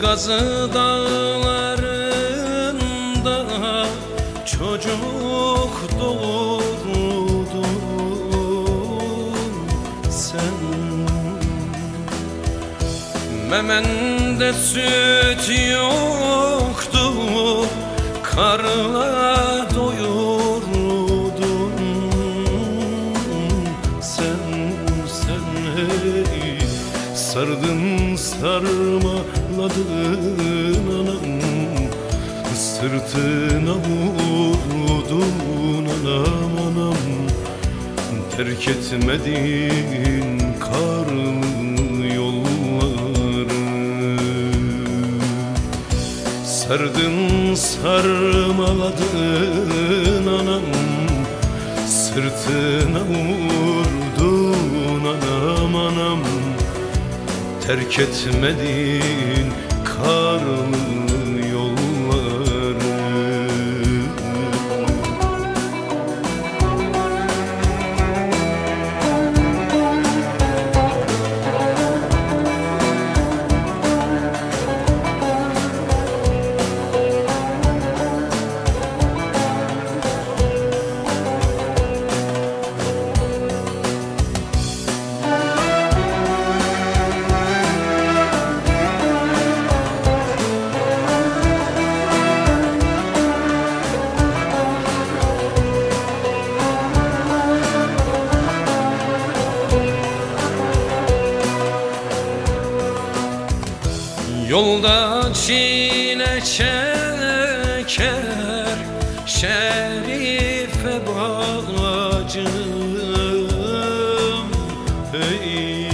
Gazı dağlarında çocuk doğurdun sen. Memende süt yoktu Karla Sardın sarmaladın anam. Sırtına vurdun anam anam. Terk etmedin karlı yolları. Sardın sarmaladın anam. Sırtına vurdun Terk etmedin karlı Yolda çile çeker Şerife bacım hey.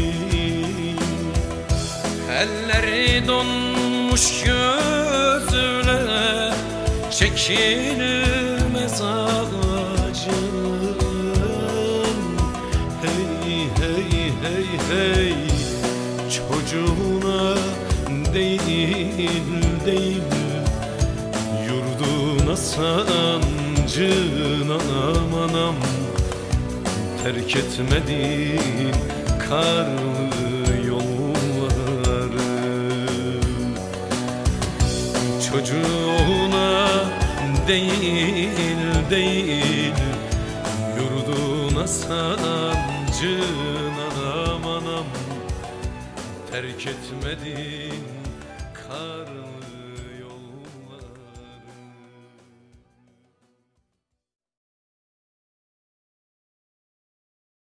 Elleri donmuş gözler Çekilmez değil değil. Yurduna sancın anam anam Terk etmedin karlı yolları. Çocuğuna değil değil. Yurduna sancın anam anam Terk etmedin karlı